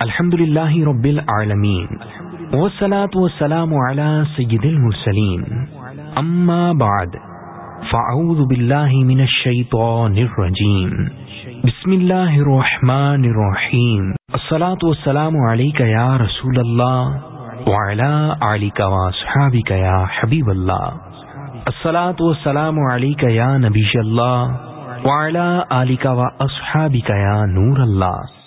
الحمد للہ رب العالمین والصلاة والسلام على سید المرسلین اما بعد فاعوذ باللہ من الشیطان الرجیم بسم اللہ الرحمن الرحیم الصلاة والسلام علیکہ یا رسول اللہ وعلى آلک واصحابک یا حبیب اللہ الصلاة والسلام علیکہ یا نبی اللہ وعلى آلک واصحابک یا نور اللہ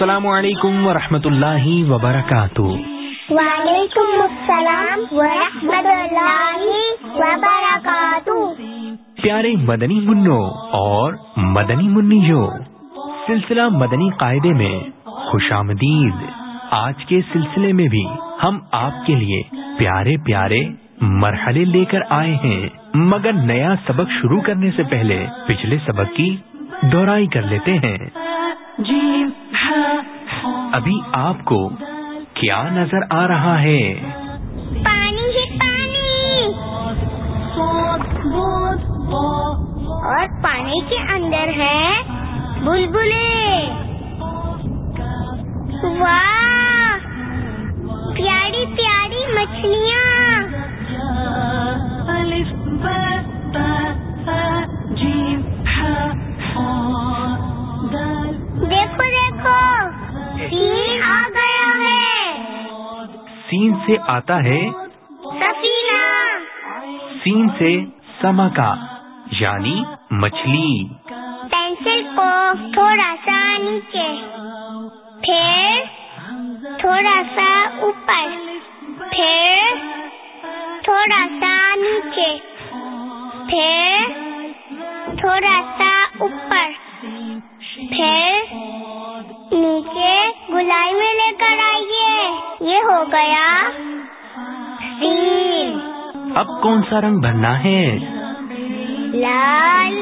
السلام علیکم ورحمۃ اللہ وبرکاتہ۔ وعلیکم السلام ورحمۃ اللہ وبرکاتہ۔ پیارے مدنی منو اور مدنی منیو سلسلہ مدنی قاعدے میں خوش آمدید۔ آج کے سلسلے میں بھی ہم آپ کے لیے پیارے پیارے مرحلے لے کر آئے ہیں۔ مگر نیا سبق شروع کرنے سے پہلے پچھلے سبق کی دوہرائی کر لیتے ہیں۔ ابھی آپ کو کیا نظر آ رہا ہے؟ پانی ہی پانی۔ اور پانی کے اندر ہے بلبلے۔ واہ! پیاری پیاری مچھلیاں۔ سے آتا ہے سفینہ۔ سین سے سما کا یعنی مچھلی۔ پینسل کو تھوڑا سا نیچے پھر تھوڑا سا اوپر پھر تھوڑا سا نیچے پھر تھوڑا سا اوپر۔ اب کون سا رنگ بھرنا ہے؟ لال۔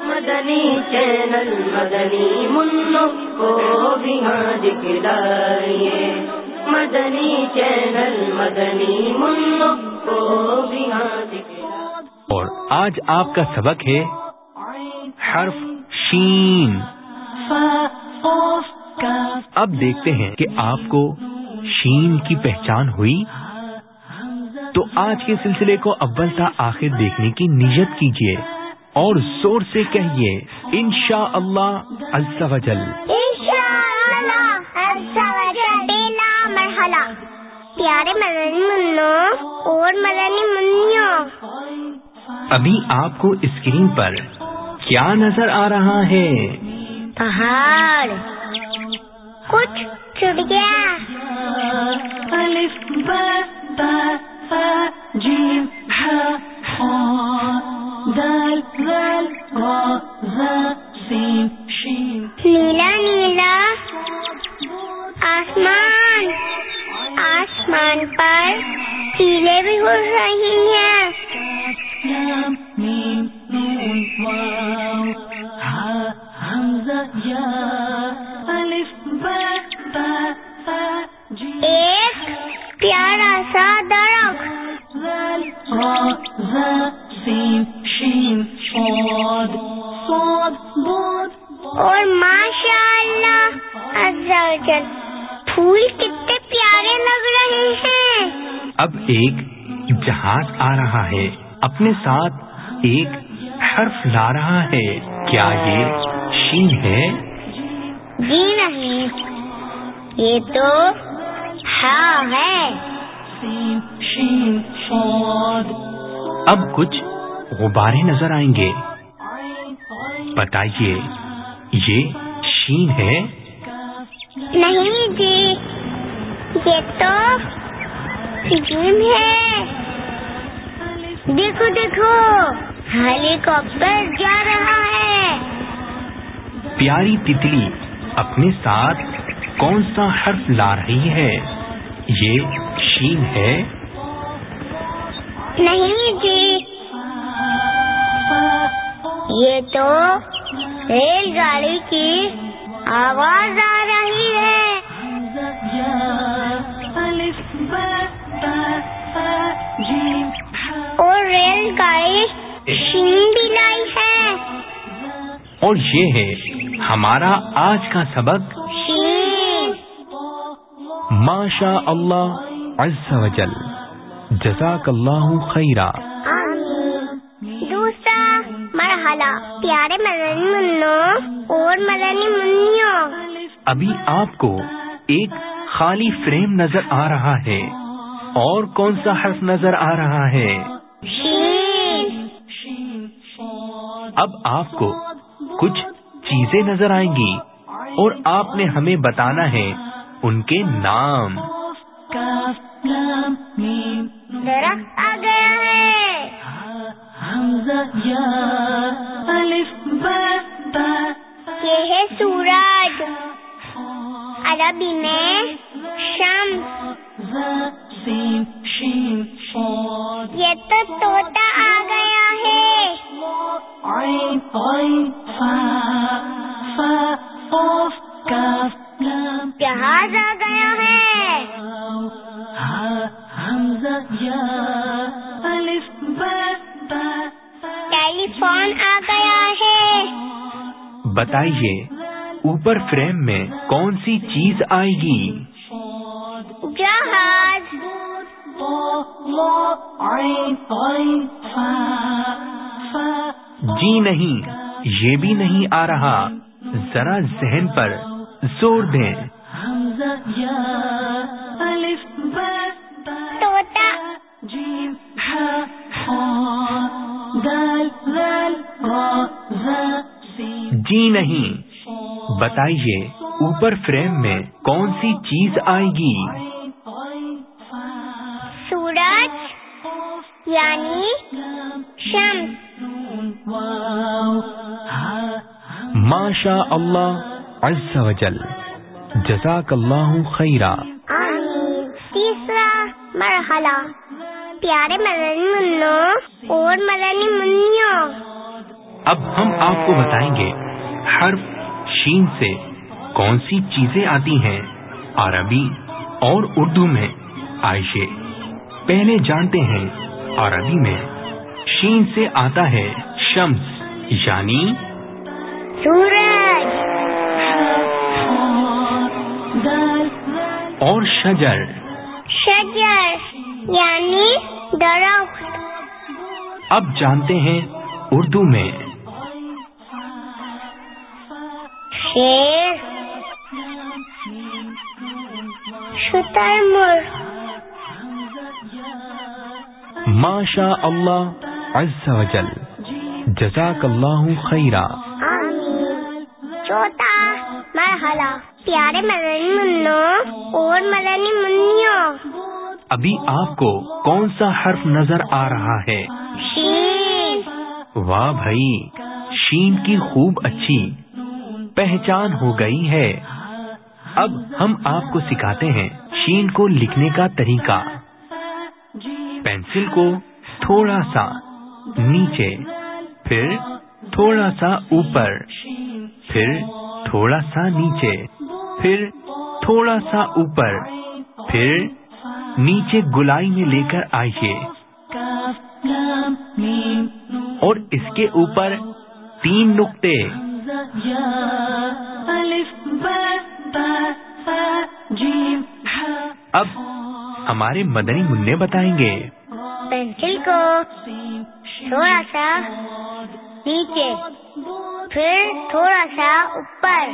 مدنی چینل مدنی منو کو بھی ہاں دکھلائیے مدنی چینل مدنی منو کو بھی ہاں اور آج آپ کا سبق ہے حرف شین۔ اب دیکھتے ہیں کہ آپ کو شین کی پہچان ہوئی؟ تو آج کے سلسلے کو اول تا آخر دیکھنے کی نیت کیجیے اور زور سے کہیے انشاء اللہ السوجل مرحلہ۔ پیارے مدنی منو اور مدنی منوں ابھی آپ کو اسکرین پر کیا نظر آ رہا ہے؟ پہاڑ۔ کچھ چڑیا الف ایک جہاز آ رہا ہے۔ اپنے ساتھ ایک حرف لا رہا ہے۔ کیا یہ شین ہے؟ جی نہیں۔ یہ تو ہاں ہے۔ اب کچھ غبارے نظر آئیں گے۔ بتائیے یہ شین ہے؟ نہیں جی یہ تو جیم ہے۔ دیکھو دیکھو۔ ہیلی کاپٹر جا رہا ہے۔ پیاری تتلی اپنے ساتھ کون سا حرف لا رہی ہے؟ یہ شین ہے۔ نہیں جی۔ یہ تو ریل گاڑی کی آواز آ رہی ہے۔ اور یہ ہے ہمارا آج کا سبق۔ ماشا اللہ عز و جل۔ جزاک اللہ خیرہ دوسرا مرحلہ پیارے مدنی منوں اور مدنی منوں ابھی آپ کو ایک خالی فریم نظر آ رہا ہے۔ اور کون سا حرف نظر آ رہا ہے؟ اب آپ کو کچھ چیزیں نظر آئیں گی اور آپ نے ہمیں بتانا ہے ان کے نام۔ درخت آ گیا ہے۔ یہ ہے سورج۔ عربی میں شمس۔ Shad, یہ تو طوطا آ گیا ہے۔ بتائیے اوپر فریم میں کون سی چیز آئے گی؟ جہاز جی نہیں یہ بھی نہیں آ رہا۔ ذرا ذہن پر زور دیں۔ طوطا۔ جی نہیں۔ بتائیے اوپر فریم میں کون سی چیز آئے گی؟ سورج یعنی ماشا اللہ عز و جل۔ جزاک اللہ خیرہ تیسرا مرحلہ۔ پیارے مدنی منوں اور مدنی منوں اب ہم آپ کو بتائیں گے حرف شین سے کون سی چیزیں آتی ہیں؟ عربی اور اردو میں۔ عائشے پہلے جانتے ہیں عربی میں۔ شین سے آتا ہے شمس یعنی سورج۔ اور شجر۔ شجر یعنی درخت۔ اب جانتے ہیں اردو میں۔ شیر شتر ماشا اللہ عز و جل. جزاک اللہ خیرہ آمین چوتھا مرحلہ پیارے مدنی منوں اور مدنی منوں ابھی آپ کو کون سا حرف نظر آ رہا ہے؟ شین. واہ بھائی شین کی خوب اچھی. پہچان ہو گئی ہے۔ اب ہم آپ کو سکھاتے ہیں شین کو لکھنے کا طریقہ۔ پینسل کو تھوڑا سا نیچے، پھر تھوڑا سا اوپر، پھر تھوڑا سا نیچے، پھر تھوڑا سا اوپر، پھر نیچے گلائی میں لے کر آئیے۔ اور اس کے اوپر تین نقطے۔ اب ہمارے مدنی منع بتائیں گے۔ پینسل کو تھوڑا سا نیچے پھر تھوڑا سا اوپر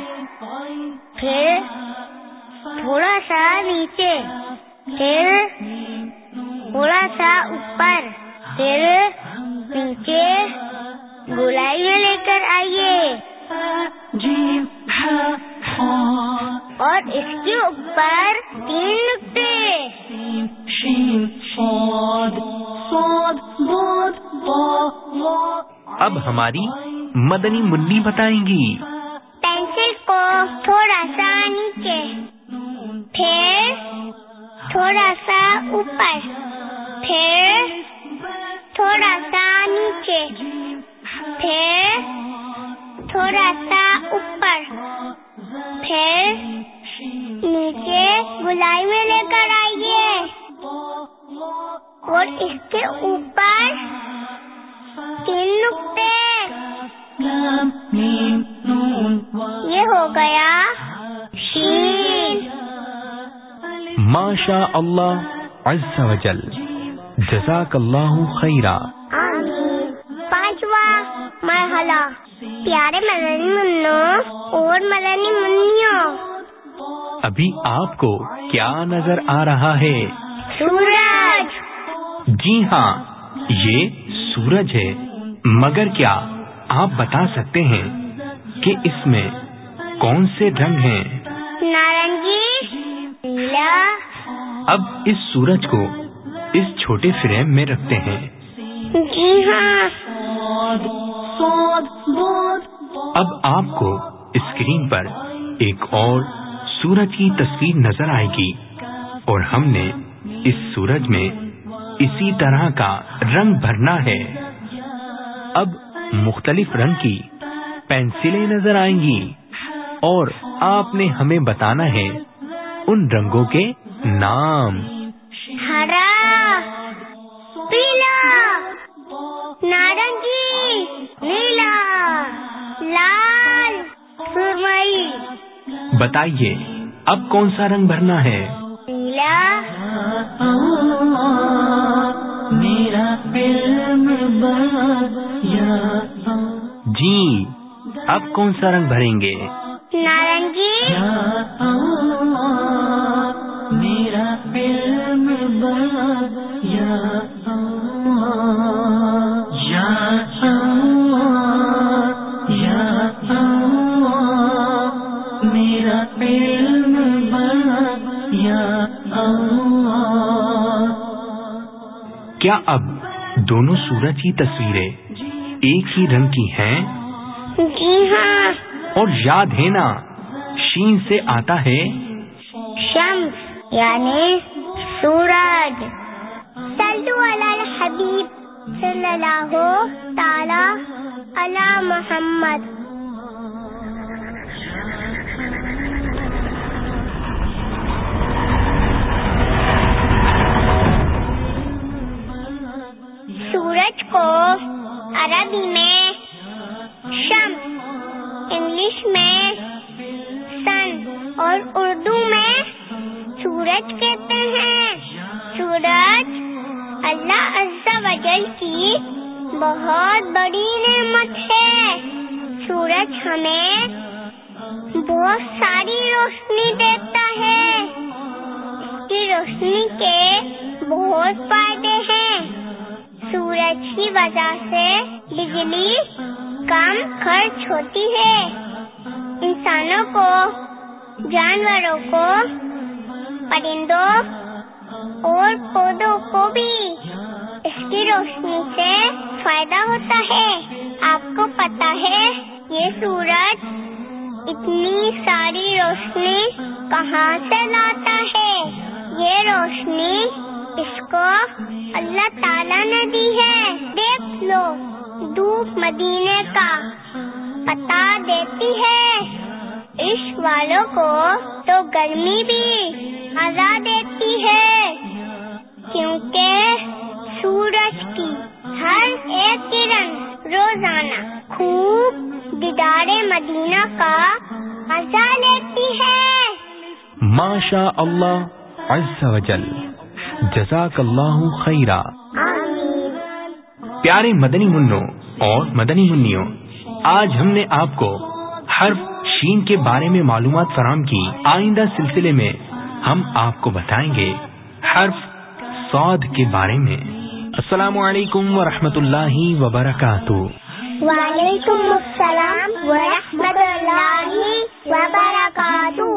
پھر تھوڑا سا نیچے پھر تھوڑا سا اوپر پھر نیچے گلائی میں لے کر آئیے۔ اور اس کے اوپر تین نقطے۔ اب ہماری مدنی منی بتائیں گی۔ پینسل کو تھوڑا سا نیچے پھر تھوڑا سا اوپر۔ گلائی میں لے کر آئیے اور اس کے اوپر تین نقطے گیا شین۔ ماشا اللہ عز و جل۔ جزاک اللہ خیرہ پانچواں مرحلہ۔ پیارے مدنی منوں اور مدنی منوں ابھی آپ کو کیا نظر آ رہا ہے؟ سورج! جی ہاں یہ سورج ہے۔ مگر کیا آپ بتا سکتے ہیں کہ اس میں کون سے رنگ ہیں؟ نارنگی نیلا۔ اب اس سورج کو اس چھوٹے فریم میں رکھتے ہیں۔ جی ہاں۔ اب آپ کو اسکرین پر ایک اور سورج کی تصویر نظر آئے گی اور ہم نے اس سورج میں اسی طرح کا رنگ بھرنا ہے۔ اب مختلف رنگ کی پینسلیں نظر آئیں گی اور آپ نے ہمیں بتانا ہے ان رنگوں کے نام۔ ہرا، پیلا۔ بتائیے اب کون سا رنگ بھرنا ہے؟ نیلا میرا جی اب کون سا رنگ بھریں گے؟ نارنگی۔ میرا علم یا میرا اب دونوں سورج کی تصویریں ایک ہی رنگ کی ہیں۔ جی ہاں۔ اور یاد ہے نا شین سے آتا ہے۔ شمس یعنی سورج۔ علی الحبیب صلی اللہ تعالی علی محمد۔ عربی میں شمس انگلش میں، سن اور اردو میں سورج کہتے ہیں۔ سورج اللہ عز و جل کی بہت بڑی نعمت ہے۔ سورج ہمیں بہت ساری روشنی دیتا ہے۔ اس کی روشنی کے بہت فائدے ہیں۔ سورج کی وجہ سے بجلی کم خرچ ہوتی ہے۔ انسانوں کو، جانوروں کو، پرندوں اور پودوں کو بھی اس کی روشنی سے فائدہ ہوتا ہے۔ آپ کو پتا ہے، یہ سورج اتنی ساری روشنی کہاں سے لاتا ہے؟ یہ روشنی اس کو اللہ تعالیٰ نے دی ہے۔ مدینے کا پتا دیتی ہے۔ عشق والوں کو تو گرمی بھی مزہ دیتی ہے۔ کیونکہ سورج کی ہر ایک کرن روزانہ خوب دیدار مدینہ کا مزہ لیتی ہے۔ ماشا اللہ عز و جل جزاک اللہ خیرہ پیارے مدنی منوں اور مدنی منیوں۔ آج ہم نے آپ کو حرف شین کے بارے میں معلومات فراہم کی۔ آئندہ سلسلے میں ہم آپ کو بتائیں گے حرف سعود کے بارے میں۔ السلام علیکم ورحمۃ اللہ وبرکاتہ۔ وعلیکم السلام ورحمۃ اللہ وبرکاتہ۔